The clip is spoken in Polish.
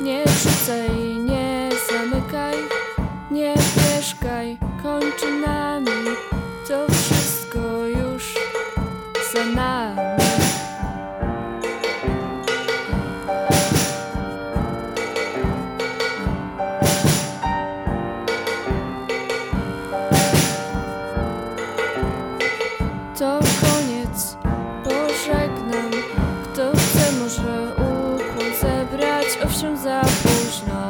nie rzucaj się za późno.